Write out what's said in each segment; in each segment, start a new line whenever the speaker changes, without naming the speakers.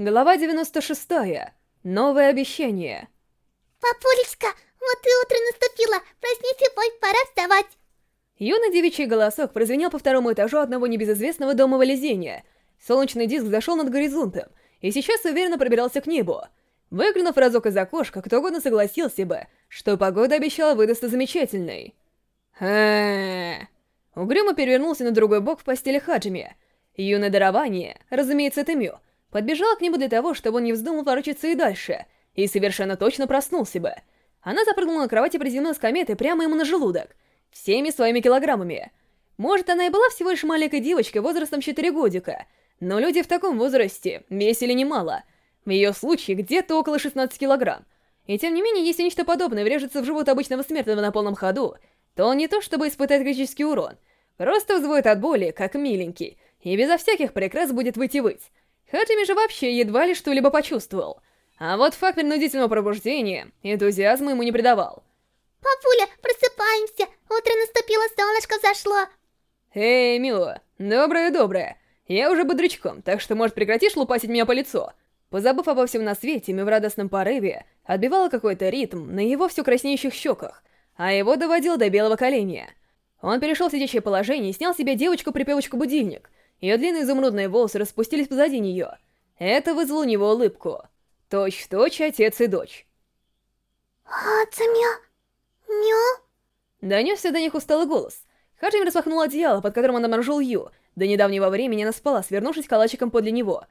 Глава 96. Новое обещание.
Папулечка, вот и утро наступило. Проснись, бой, пора вставать.
Юный девичий голосок прозвенел по второму этажу одного небезызвестного дома Валезения. Солнечный диск зашел над горизонтом, и сейчас уверенно пробирался к небу. Выглянув разок из окошка, кто угодно согласился бы, что погода обещала выдастся замечательной. Ха. Угрюмо перевернулся на другой бок в постели Хаджими. Юное дарование, разумеется, это Мю, подбежала к нему для того, чтобы он не вздумал ворочаться и дальше, и совершенно точно проснулся бы. Она запрыгнула на кровать и приземлилась кометой прямо ему на желудок, всеми своими килограммами. Может, она и была всего лишь маленькой девочкой возрастом 4 годика, но люди в таком возрасте весили немало. В ее случае где-то около 16 килограмм. И тем не менее, если нечто подобное врежется в живот обычного смертного на полном ходу, то он не то чтобы испытает критический урон, просто взвоет от боли, как миленький, и безо всяких прикрас будет выйти выть. Хаджими же вообще едва ли что-либо почувствовал. А вот факт принудительного пробуждения энтузиазма ему не придавал.
Папуля, просыпаемся! Утро наступило, солнышко зашло!
Эй, мило, доброе-доброе. Я уже бодрячком, так что, может, прекратишь лупасить меня по лицу? Позабыв обо всем на свете, мы в радостном порыве отбивала какой-то ритм на его все краснеющих щеках, а его доводил до белого коленя. Он перешел в сидящее положение и снял себе девочку-припевочку-будильник — ее длинные изумрудные волосы распустились позади нее. Это вызвало у него улыбку. Точь-в-точь отец и дочь.
А, Цамя... Мё?
Донесся до них усталый голос. Хаджими распахнул одеяло, под которым он обнаружил Ю. До недавнего времени она спала, свернувшись калачиком подле него.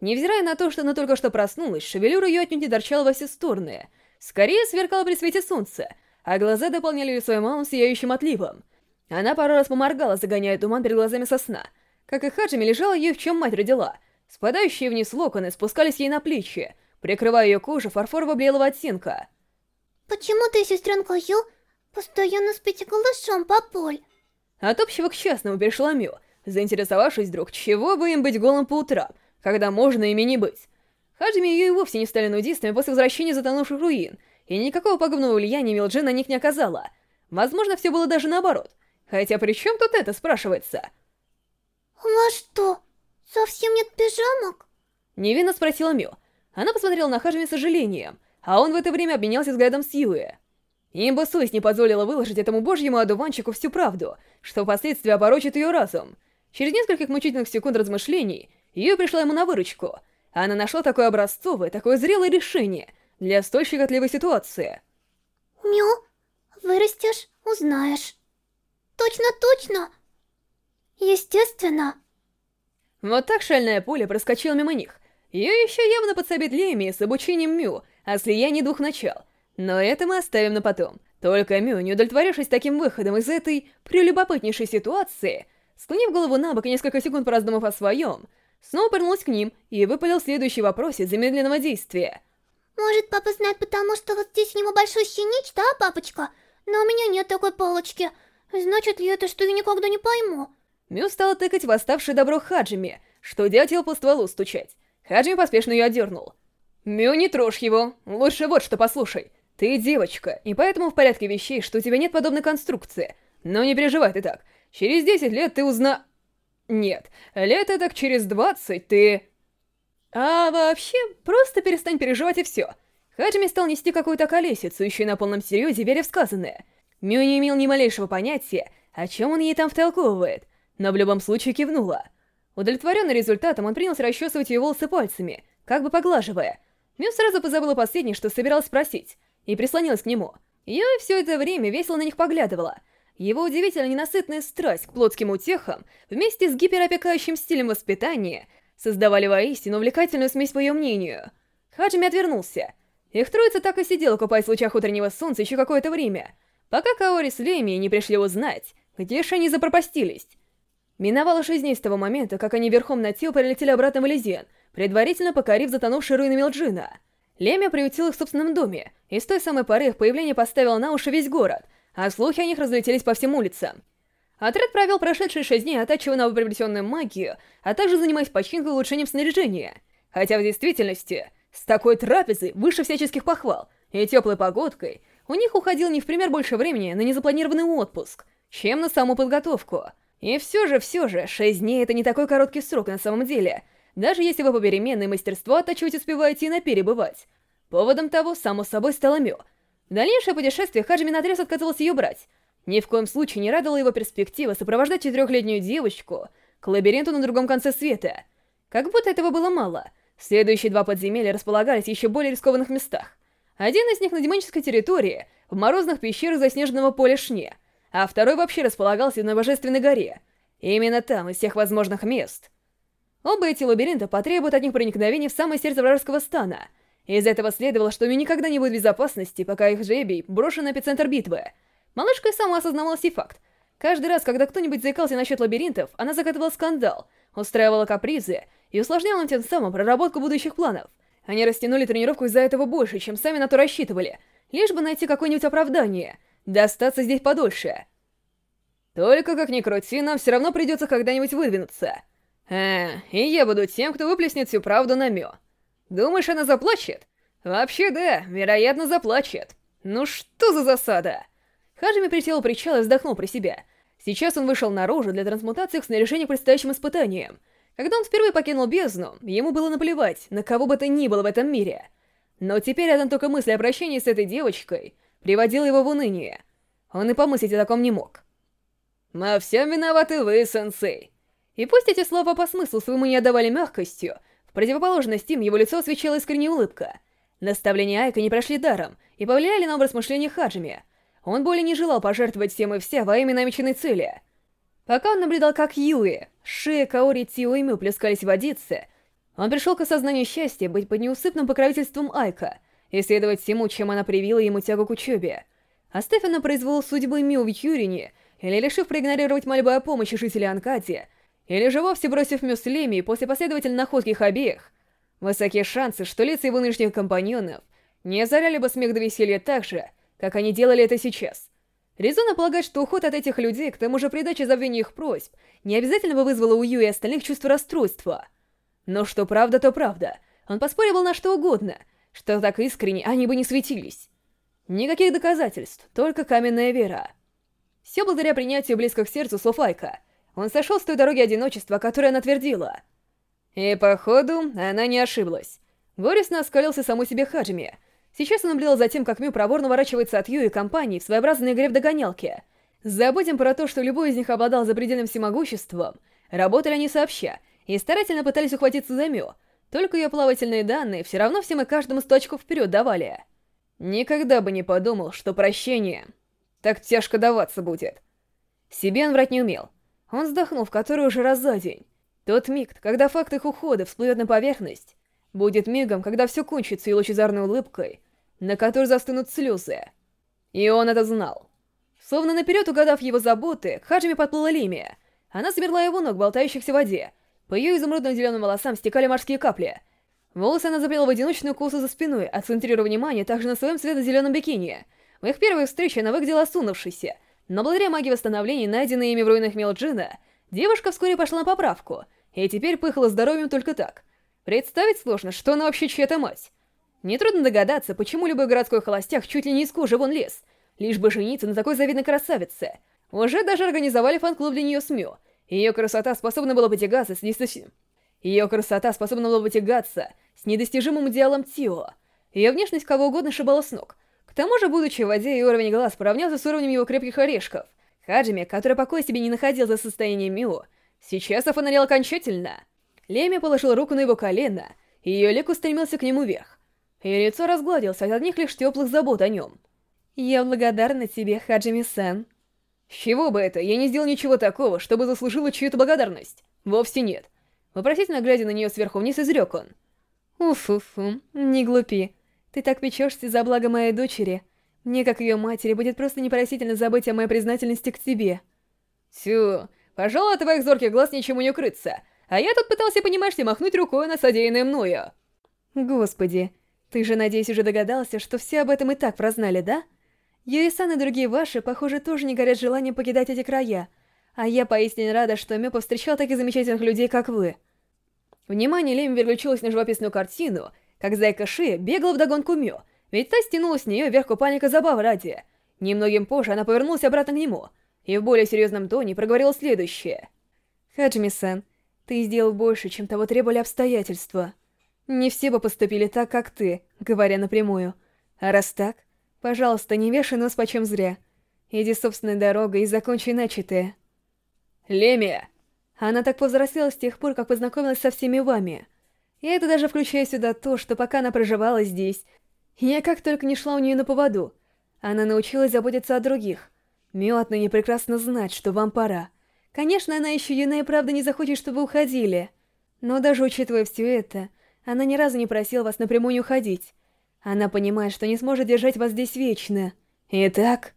Невзирая на то, что она только что проснулась, шевелюра ее отнюдь не торчала во все стороны. Скорее сверкала при свете солнца, а глаза дополняли ее своим малым сияющим отливом. Она пару раз поморгала, загоняя туман перед глазами сосна. Как и Хаджими, лежала ей, в чем мать родила. Спадающие вниз локоны спускались ей на плечи, прикрывая ее кожу фарфорово-белого оттенка.
«Почему ты, сестренка Ю, постоянно спите голышом, папуль?»
От общего к частному перешла Мю, заинтересовавшись вдруг, чего бы им быть голым по утрам, когда можно ими не быть. Хаджими и Ю и вовсе не стали нудистами после возвращения затонувших руин, и никакого пагубного влияния Милджи на них не оказала. Возможно, все было даже наоборот. Хотя при чем тут это, спрашивается?
«У вас что, совсем нет пижамок?»
Невинно спросила Мю. Она посмотрела на Хажми с сожалением, а он в это время обменялся взглядом с Юэ. Им бы совесть не позволила выложить этому божьему одуванчику всю правду, что впоследствии оборочит ее разум. Через несколько мучительных секунд размышлений Юэ пришла ему на выручку. Она нашла такое образцовое, такое зрелое решение для столь щекотливой ситуации.
«Мю, вырастешь, узнаешь». «Точно-точно!» Естественно.
Вот так шальная пуля проскочила мимо них. Ее еще явно подсобит Леми с обучением Мю о слиянии двух начал. Но это мы оставим на потом. Только Мю, не удовлетворившись таким выходом из этой прелюбопытнейшей ситуации, склонив голову на бок и несколько секунд пораздумав о своем, снова повернулась к ним и выпалил следующий вопрос из замедленного действия.
«Может, папа знает, потому что вот здесь у него большущее нечто, а, папочка? Но у меня нет такой полочки. Значит ли это, что я никогда не пойму?»
Мю стала тыкать в оставшее добро Хаджими, что его по стволу стучать. Хаджими поспешно ее отдернул. «Мю, не трожь его. Лучше вот что послушай. Ты девочка, и поэтому в порядке вещей, что у тебя нет подобной конструкции. Но не переживай ты так. Через 10 лет ты узна... Нет, лет так через 20 ты... А вообще, просто перестань переживать и все. Хаджими стал нести какую-то колесицу, еще и на полном серьезе веря в сказанное. Мю не имел ни малейшего понятия, о чем он ей там втолковывает но в любом случае кивнула. Удовлетворенный результатом, он принялся расчесывать ее волосы пальцами, как бы поглаживая. Мю сразу позабыла последнее, что собиралась спросить, и прислонилась к нему. Я все это время весело на них поглядывала. Его удивительно ненасытная страсть к плотским утехам вместе с гиперопекающим стилем воспитания создавали воистину увлекательную смесь по ее мнению. Хаджими отвернулся. Их троица так и сидела, купаясь в лучах утреннего солнца еще какое-то время, пока Каори с Леми не пришли узнать, где же они запропастились. Миновало шесть дней с того момента, как они верхом на Тил прилетели обратно в Элизиан, предварительно покорив затонувшие руины Мелджина. Лемя приютил их в собственном доме, и с той самой поры их появление поставило на уши весь город, а слухи о них разлетелись по всем улицам. Отряд провел прошедшие шесть дней, оттачивая новоприобретенную магию, а также занимаясь починкой и улучшением снаряжения. Хотя в действительности, с такой трапезой, выше всяческих похвал, и теплой погодкой, у них уходил не в пример больше времени на незапланированный отпуск, чем на саму подготовку — и все же, все же, шесть дней — это не такой короткий срок на самом деле. даже если вы попеременно и мастерство оттачивать успеваете и на перебывать. Поводом того, само собой, стала Мё. В дальнейшее путешествие Хаджими наотрез отказывался ее брать. Ни в коем случае не радовала его перспектива сопровождать четырехлетнюю девочку к лабиринту на другом конце света. Как будто этого было мало. Следующие два подземелья располагались в еще более рискованных местах. Один из них на демонической территории, в морозных пещерах заснеженного поля Шне, а второй вообще располагался на Божественной горе. Именно там, из всех возможных мест. Оба эти лабиринта потребуют от них проникновения в самое сердце вражеского стана. Из этого следовало, что Мю никогда не будет в безопасности, пока их жребий брошен на эпицентр битвы. Малышка и сама осознавала сей факт. Каждый раз, когда кто-нибудь заикался насчет лабиринтов, она закатывала скандал, устраивала капризы и усложняла тем самым проработку будущих планов. Они растянули тренировку из-за этого больше, чем сами на то рассчитывали, лишь бы найти какое-нибудь оправдание, достаться здесь подольше. Только как ни крути, нам все равно придется когда-нибудь выдвинуться. А, и я буду тем, кто выплеснет всю правду на Мё. Думаешь, она заплачет? Вообще да, вероятно, заплачет. Ну что за засада? Хаджими присел у причала и вздохнул при себя. Сейчас он вышел наружу для трансмутации к снаряжению предстоящим испытаниям. Когда он впервые покинул бездну, ему было наплевать, на кого бы то ни было в этом мире. Но теперь одна только мысль о прощении с этой девочкой приводила его в уныние. Он и помыслить о таком не мог. «Во всем виноваты вы, сенсей!» И пусть эти слова по смыслу своему не отдавали мягкостью, в противоположность им его лицо освещала искренняя улыбка. Наставления Айка не прошли даром и повлияли на образ мышления Хаджими — он более не желал пожертвовать всем и вся во имя намеченной цели. Пока он наблюдал, как Юи, Ши, Каори, Тио и Мю плескались в водице, он пришел к осознанию счастья быть под неусыпным покровительством Айка и следовать всему, чем она привила ему тягу к учебе. Оставив на произвол судьбы Мю в Юрине, или решив проигнорировать мольбы о помощи жителей Анкади, или же вовсе бросив Мю с Леми после последовательной находки их обеих, высокие шансы, что лица его нынешних компаньонов не озаряли бы смех до веселья так же, как они делали это сейчас. Резонно полагать, что уход от этих людей, к тому же придача забвения их просьб, не обязательно бы вызвало у Ю и остальных чувство расстройства. Но что правда, то правда. Он поспоривал на что угодно, что так искренне они бы не светились. Никаких доказательств, только каменная вера. Все благодаря принятию близко к сердцу слов Айка. Он сошел с той дороги одиночества, которой она твердила. И, походу, она не ошиблась. Горестно оскалился саму себе Хаджими, Сейчас он наблюдал за тем, как Мю проворно ворачивается от Ю и компании в своеобразной игре в догонялки. Забудем про то, что любой из них обладал запредельным всемогуществом. Работали они сообща и старательно пытались ухватиться за Мю. Только ее плавательные данные все равно всем и каждому сто очков вперед давали. Никогда бы не подумал, что прощение так тяжко даваться будет. Себе он врать не умел. Он вздохнул в который уже раз за день. Тот миг, когда факт их ухода всплывет на поверхность, будет мигом, когда все кончится и лучезарной улыбкой, на которой застынут слезы. И он это знал. Словно наперед угадав его заботы, к Хаджиме подплыла Лимия. Она замерла его ног, болтающихся в воде. По ее изумрудно-зеленым волосам стекали морские капли. Волосы она заплела в одиночную косу за спиной, акцентрируя внимание также на своем светло-зеленом бикини. В их первой встрече она выглядела осунувшейся, но благодаря магии восстановления, найденной ими в руинах Мелджина, девушка вскоре пошла на поправку, и теперь пыхала здоровьем только так. Представить сложно, что она вообще чья-то мать. Нетрудно догадаться, почему любой городской холостяк чуть ли не из кожи вон лез, лишь бы жениться на такой завидной красавице. Уже даже организовали фан-клуб для нее СМЮ. Ее красота способна была потягаться с недостижимым... Ее красота способна была потягаться с недостижимым идеалом Тио. Ее внешность кого угодно шибала с ног. К тому же, будучи в воде, и уровень глаз поравнялся с уровнем его крепких орешков. Хаджими, который покоя себе не находил за состоянием Мио, сейчас офонарел окончательно. Леми положил руку на его колено, и ее лик устремился к нему вверх. Ее лицо разгладилось от одних лишь теплых забот о нем. «Я благодарна тебе, Хаджими-сан». «С чего бы это? Я не сделал ничего такого, чтобы заслужила чью-то благодарность. Вовсе нет». Вопросительно глядя на нее сверху вниз, изрек он. «Уф-уфу, не глупи. Ты так печешься за благо моей дочери. Мне, как ее матери, будет просто непростительно забыть о моей признательности к тебе». «Тю, пожалуй, от твоих зорких глаз ничему не укрыться. А я тут пытался, понимаешь ли, махнуть рукой на содеянное мною». «Господи, ты же, надеюсь, уже догадался, что все об этом и так прознали, да? Юисан и другие ваши, похоже, тоже не горят желанием покидать эти края. А я поистине рада, что Мё повстречал таких замечательных людей, как вы. Внимание Лем переключилось на живописную картину, как зайка Ши бегала вдогонку Мё, ведь та стянула с нее вверх купальника забав ради. Немногим позже она повернулась обратно к нему, и в более серьезном тоне проговорила следующее. «Хаджими-сан, Ты сделал больше, чем того требовали обстоятельства. Не все бы поступили так, как ты, говоря напрямую. А раз так, пожалуйста, не вешай нос почем зря. Иди собственной дорогой и закончи начатое. Лемия! Она так повзрослела с тех пор, как познакомилась со всеми вами. И это даже включая сюда то, что пока она проживала здесь, я как только не шла у нее на поводу, она научилась заботиться о других. Мё отныне прекрасно знать, что вам пора. Конечно, она еще юная и правда не захочет, чтобы вы уходили. Но даже учитывая все это, она ни разу не просила вас напрямую не уходить. Она понимает, что не сможет держать вас здесь вечно. Итак...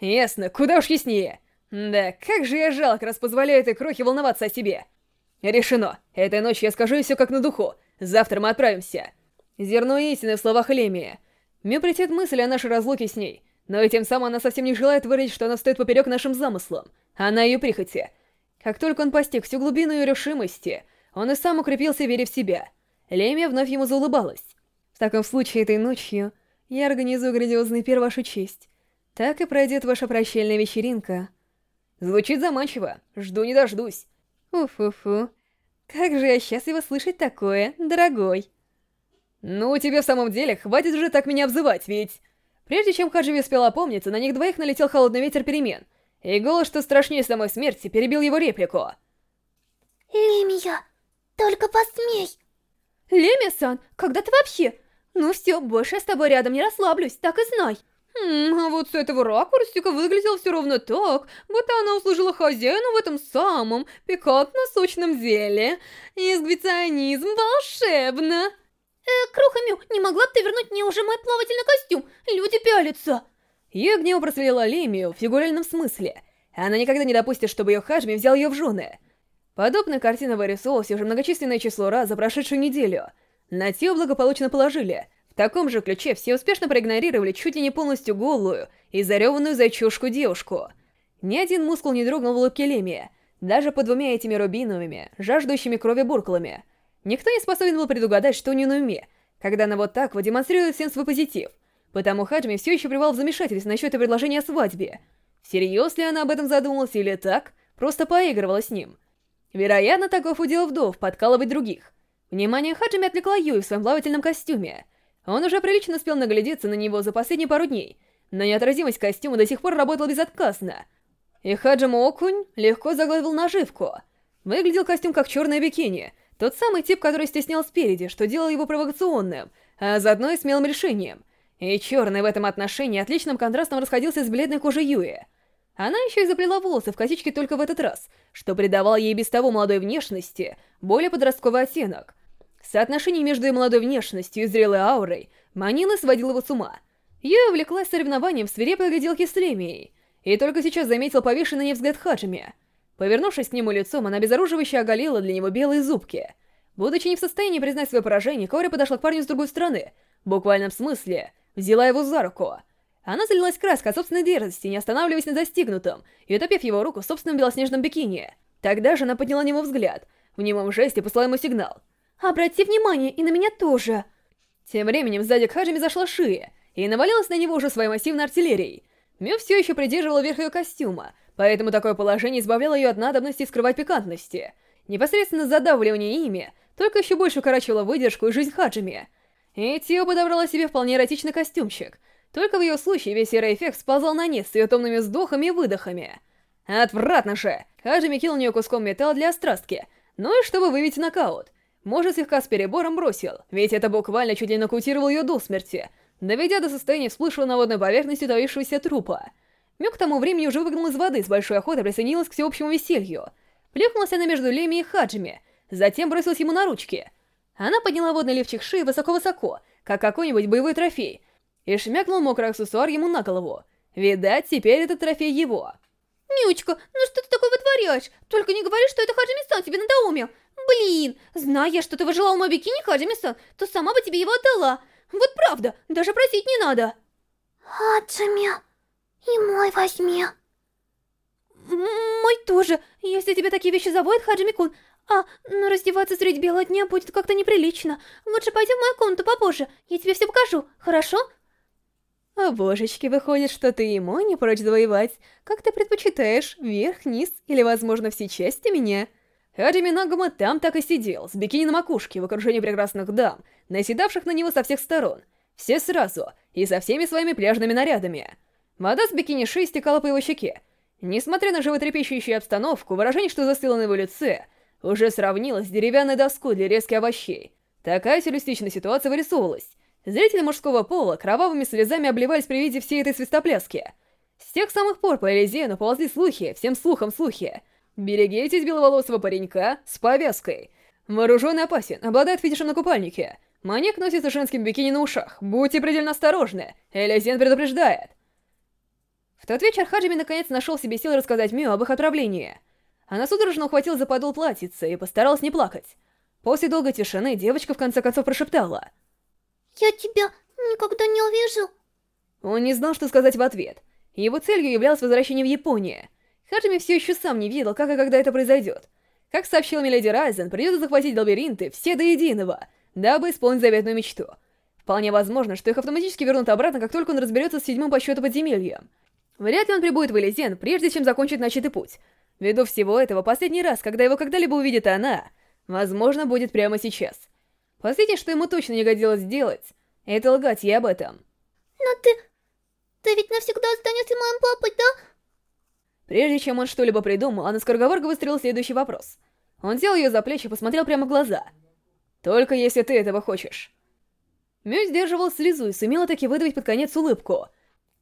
Ясно, куда уж яснее. Да, как же я жалко, раз позволяю этой крохе волноваться о себе. Решено. Этой ночью я скажу ей все как на духу. Завтра мы отправимся. Зерно истины в словах Лемии. Мне притет мысль о нашей разлуке с ней, но и тем самым она совсем не желает выразить, что она стоит поперек нашим замыслам. Она ее прихоти. Как только он постиг всю глубину ее решимости, он и сам укрепился, веря в себя. Лемия вновь ему заулыбалась. В таком случае этой ночью я организую грандиозный пир вашу честь. Так и пройдет ваша прощальная вечеринка. Звучит заманчиво. Жду не дождусь. Уф-фу-фу. Как же я счастлива слышать такое, дорогой. Ну, тебе в самом деле хватит уже так меня обзывать, ведь... Прежде чем Хадживи успел опомниться, на них двоих налетел холодный ветер перемен, и голос, что страшнее самой смерти, перебил его реплику.
Лемия, только посмей.
Лемия-сан, когда ты вообще? Ну все, больше я с тобой рядом не расслаблюсь, так и знай.
Хм, а вот с этого ракурсика выглядело все ровно так, будто она услужила хозяину в этом самом пикантно-сочном деле. Эксгибиционизм волшебно.
Э, Круха Мю, не могла бы ты вернуть мне уже мой плавательный костюм? Люди пялятся.
Ее гнев просвелила Лемию в фигуральном смысле. Она никогда не допустит, чтобы ее Хаджми взял ее в жены. Подобная картина вырисовалась уже многочисленное число раз за прошедшую неделю. На тело благополучно положили. В таком же ключе все успешно проигнорировали чуть ли не полностью голую и зареванную зайчушку девушку. Ни один мускул не дрогнул в улыбке Лемия, даже под двумя этими рубиновыми, жаждущими крови буркалами. Никто не способен был предугадать, что у нее на уме, когда она вот так вот демонстрирует всем свой позитив. Потому Хаджми все еще пребывал в замешательстве насчет предложения о свадьбе. Всерьез ли она об этом задумалась или так, просто поигрывала с ним. Вероятно, таков удел вдов подкалывать других. Внимание Хаджими отвлекла Юи в своем плавательном костюме. Он уже прилично успел наглядеться на него за последние пару дней, но неотразимость костюма до сих пор работала безотказно. И Хаджима Окунь легко загладил наживку. Выглядел костюм как черное бикини, тот самый тип, который стеснял спереди, что делал его провокационным, а заодно и смелым решением. И черный в этом отношении отличным контрастом расходился с бледной кожей Юи. Она еще и заплела волосы в косички только в этот раз, что придавало ей без того молодой внешности более подростковый оттенок. Соотношение между молодой внешностью и зрелой аурой манило сводило его с ума. Ее увлеклась соревнованием в свирепой гляделке с Лемией, и только сейчас заметил повешенный на взгляд Хаджими. Повернувшись к нему лицом, она безоруживающе оголила для него белые зубки. Будучи не в состоянии признать свое поражение, Кори подошла к парню с другой стороны, в буквальном смысле, взяла его за руку — она залилась краской от собственной дерзости, не останавливаясь на достигнутом, и утопив его руку в собственном белоснежном бикини. Тогда же она подняла на него взгляд, в немом жесте послала ему сигнал.
«Обрати внимание, и на меня тоже!»
Тем временем сзади к Хаджими зашла Шия, и навалилась на него уже своей массивной артиллерией. Мю все еще придерживала верх ее костюма, поэтому такое положение избавляло ее от надобности скрывать пикантности. Непосредственно задавливание ими только еще больше укорачивало выдержку и жизнь Хаджими. И Тио подобрала себе вполне эротичный костюмчик — только в ее случае весь серый эффект сползал на низ с ее томными вздохами и выдохами. Отвратно же! Хаджими кинул нее куском металла для острастки, ну и чтобы выбить нокаут. Может, слегка с перебором бросил, ведь это буквально чуть ли нокаутировал ее до смерти, доведя до состояния всплывшего на водной поверхности утоившегося трупа. Мю к тому времени уже выгнал из воды с большой охотой присоединилась к всеобщему веселью. Плюхнулась она между Леми и Хаджими, затем бросилась ему на ручки. Она подняла водный лифчик шеи высоко-высоко, как какой-нибудь боевой трофей, и шмякнул мокрый аксессуар ему на голову. Видать, теперь этот трофей его.
«Мючка, ну что ты такое вытворяешь? Только не говори, что это Хаджими-сан тебе надоумил. Блин, зная, что ты выжила мой бикини, Хаджими-сан, то сама бы тебе его отдала. Вот правда, даже просить не надо».
Хаджими, и мой возьми.
Мой тоже, если тебе такие вещи заводят, Хаджими-кун. А, но раздеваться средь бела дня будет как-то неприлично. Лучше пойдем в мою комнату попозже, я тебе все покажу, хорошо?»
А божечки, выходит, что ты ему не прочь завоевать. Как ты предпочитаешь, вверх, низ или, возможно, все части меня? Хаджими Нагума там так и сидел, с бикини на макушке, в окружении прекрасных дам, наседавших на него со всех сторон. Все сразу, и со всеми своими пляжными нарядами. Вода с бикини шеи стекала по его щеке. Несмотря на животрепещущую обстановку, выражение, что застыло на его лице, уже сравнилось с деревянной доской для резки овощей. Такая сюрреалистичная ситуация вырисовывалась. Зрители мужского пола кровавыми слезами обливались при виде всей этой свистопляски. С тех самых пор по Элизену ползли слухи, всем слухам слухи. Берегитесь беловолосого паренька с повязкой. Вооруженный опасен, обладает фетишем на купальнике. Маньяк носится женским бикини на ушах. Будьте предельно осторожны. Элизен предупреждает. В тот вечер Хаджими наконец нашел себе силы рассказать Мио об их отравлении. Она судорожно ухватила за подол платьица и постаралась не плакать. После долгой тишины девочка в конце концов прошептала.
«Я тебя никогда не увижу».
Он не знал, что сказать в ответ. Его целью являлось возвращение в Японию. Хаджими все еще сам не видел, как и когда это произойдет. Как сообщил Миледи Райзен, придется захватить лабиринты все до единого, дабы исполнить заветную мечту. Вполне возможно, что их автоматически вернут обратно, как только он разберется с седьмым по счету подземельем. Вряд ли он прибудет в Элизен, прежде чем закончит начатый путь. Ввиду всего этого, последний раз, когда его когда-либо увидит она, возможно, будет прямо сейчас. Последнее, что ему точно не годилось сделать, это лгать ей об этом.
Но ты... Ты ведь навсегда останешься моим папой, да?
Прежде чем он что-либо придумал, она скороговорка выстрелила следующий вопрос. Он взял ее за плечи и посмотрел прямо в глаза. «Только если ты этого хочешь». Мю сдерживал слезу и сумела таки выдавить под конец улыбку.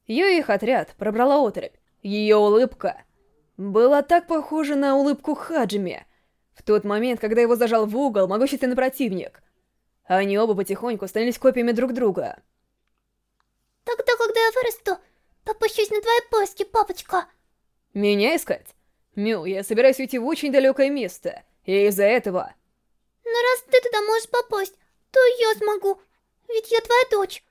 Ее и их отряд пробрала отрыбь. Ее улыбка была так похожа на улыбку Хаджими. В тот момент, когда его зажал в угол могущественный противник. Они оба потихоньку становились копиями друг друга.
Тогда, когда я вырасту, попущусь на твоей поиски, папочка.
Меня искать? Мю, я собираюсь уйти в очень далекое место, и из-за этого...
Но раз ты туда можешь попасть, то я смогу, ведь я твоя дочь.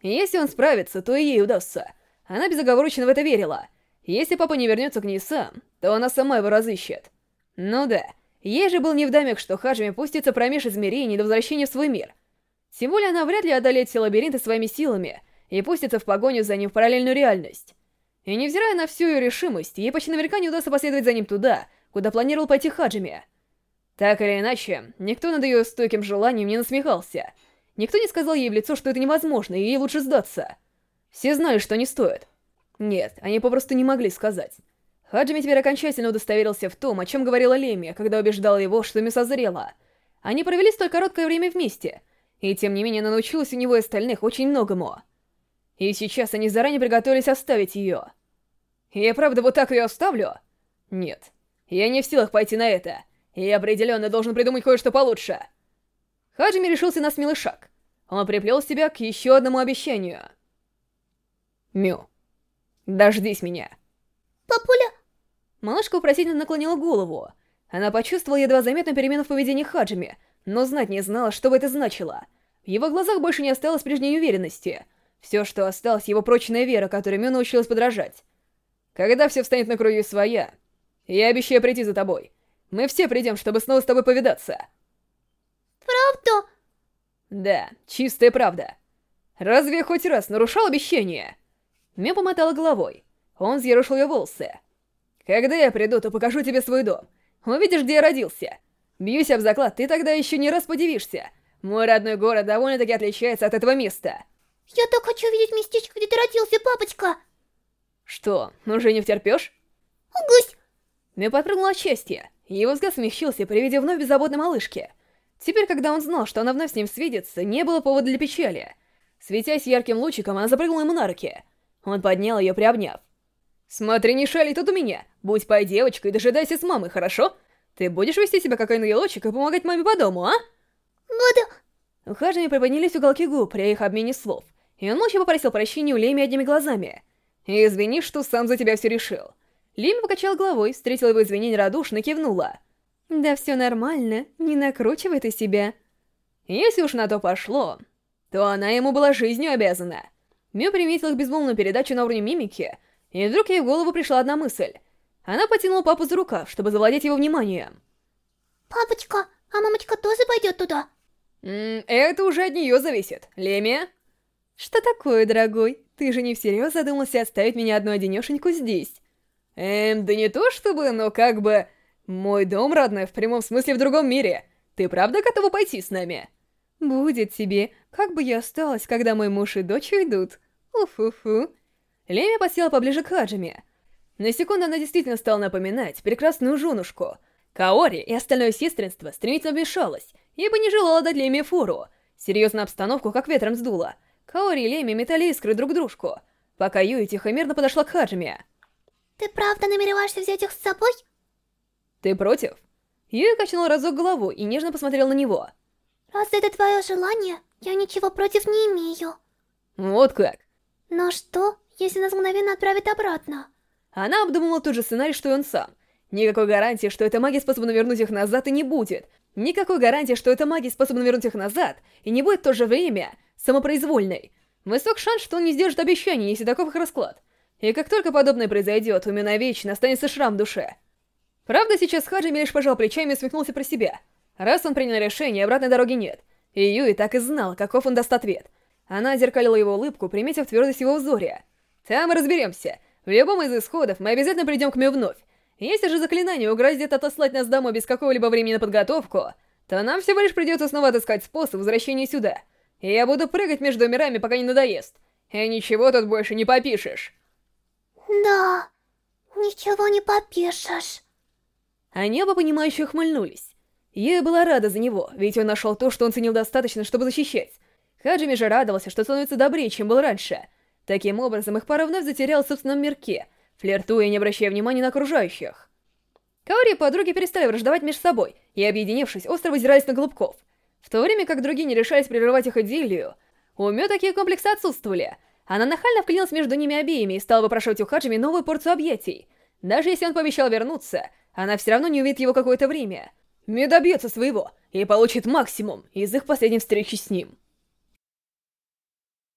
Если он справится, то и ей удастся. Она безоговорочно в это верила. Если папа не вернется к ней сам, то она сама его разыщет. Ну да, ей же был невдомек, что Хаджими пустится промеж измерений до возвращения в свой мир. Тем более она вряд ли одолеет все лабиринты своими силами и пустится в погоню за ним в параллельную реальность. И невзирая на всю ее решимость, ей почти наверняка не удастся последовать за ним туда, куда планировал пойти Хаджими. Так или иначе, никто над ее стойким желанием не насмехался. Никто не сказал ей в лицо, что это невозможно, и ей лучше сдаться. Все знали, что не стоит. Нет, они попросту не могли сказать. Хаджими теперь окончательно удостоверился в том, о чем говорила Леми, когда убеждала его, что Миса зрела. Они провели столь короткое время вместе, и тем не менее она научилась у него и остальных очень многому. И сейчас они заранее приготовились оставить ее. Я правда вот так ее оставлю? Нет. Я не в силах пойти на это. Я определенно должен придумать кое-что получше. Хаджими решился на смелый шаг. Он приплел себя к еще одному обещанию. Мю, дождись меня.
Папуля?
Малышка вопросительно наклонила голову. Она почувствовала едва заметную перемену в поведении Хаджими, но знать не знала, что бы это значило. В его глазах больше не осталось прежней уверенности. Все, что осталось, его прочная вера, которой Мю научилась подражать. Когда все встанет на круги своя, я обещаю прийти за тобой. Мы все придем, чтобы снова с тобой повидаться.
Правда?
Да, чистая правда. Разве я хоть раз нарушал обещание? Мю помотала головой. Он взъерушил ее волосы. Когда я приду, то покажу тебе свой дом. Увидишь, где я родился. Бьюсь об заклад, ты тогда еще не раз подивишься. Мой родной город довольно-таки отличается от этого места.
Я так хочу видеть местечко, где ты родился, папочка.
Что, уже не втерпешь?
Гусь!
Мю подпрыгнул от счастья. Его взгляд смягчился при виде вновь беззаботной малышки. Теперь, когда он знал, что она вновь с ним свидится, не было повода для печали. Светясь ярким лучиком, она запрыгнула ему на руки. Он поднял ее, приобняв. «Смотри, не шали тут у меня. Будь пой девочкой и дожидайся с мамой, хорошо? Ты будешь вести себя как ангелочек и помогать маме по дому, а?»
Буду.
Ухаживания приподнялись уголки губ при их обмене слов, и он молча попросил прощения у Леми одними глазами. «Извини, что сам за тебя все решил». Леми покачал головой, встретила его извинения радушно и кивнула.
Да все нормально, не накручивай ты себя.
Если уж на то пошло, то она ему была жизнью обязана. Мю приметила их безмолвную передачу на уровне мимики, и вдруг ей в голову пришла одна мысль. Она потянула папу за рукав, чтобы завладеть его вниманием.
Папочка, а мамочка тоже пойдет туда?
М это уже от нее зависит. Лемия?
Что такое, дорогой? Ты же не всерьез задумался оставить меня одну одинешеньку здесь?
Эм, да не то чтобы, но как бы... Мой дом, родная, в прямом смысле в другом мире. Ты правда готова пойти с нами?
Будет тебе, как бы я осталась, когда мой муж и дочь уйдут. Уфу-фу.
Леми посела поближе к Хаджиме. На секунду она действительно стала напоминать прекрасную женушку. Каори и остальное сестринство стремительно вмешалось, ибо не желала дать Леми фору. Серьезную обстановку как ветром сдуло. Каори и Леми метали искры друг дружку, пока Юи тихо-мирно подошла к Хаджиме.
Ты правда намереваешься взять их с собой?
«Ты против?» Юи качнул разок голову и нежно посмотрел на него.
Раз это твое желание, я ничего против не имею.
«Вот как?»
Но что, если нас мгновенно отправят обратно?
Она обдумала тот же сценарий, что и он сам. Никакой гарантии, что эта магия способна вернуть их назад, и не будет. Никакой гарантии, что эта магия способна вернуть их назад, и не будет в то же время самопроизвольной. Высок шанс, что он не сдержит обещаний, если таков их расклад. И как только подобное произойдет, у меня навечно останется шрам в душе. Правда, сейчас Хаджими лишь пожал плечами и усмехнулся про себя. Раз он принял решение, обратной дороги нет. И Юи так и знал, каков он даст ответ. Она зеркалила его улыбку, приметив твердость его взоре. Там мы разберемся. В любом из исходов мы обязательно придем к мне вновь. Если же заклинание угрозит отослать нас домой без какого-либо времени на подготовку, то нам всего лишь придется снова отыскать способ возвращения сюда. И я буду прыгать между мирами, пока не надоест. И ничего тут больше не попишешь.
Да, ничего не попишешь.
Они оба понимающе ухмыльнулись. Я была рада за него, ведь он нашел то, что он ценил достаточно, чтобы защищать. Хаджими же радовался, что становится добрее, чем был раньше. Таким образом, их пара вновь затерялась в собственном мирке, флиртуя и не обращая внимания на окружающих. Каори и подруги перестали враждовать между собой, и, объединившись, остро возирались на голубков. В то время как другие не решались прерывать их идиллию, у Мё такие комплексы отсутствовали. Она нахально вклинилась между ними обеими и стала выпрашивать у Хаджими новую порцию объятий. Даже если он пообещал вернуться, она все равно не увидит его какое-то время. Мё добьется своего и получит максимум из их последней встречи с ним.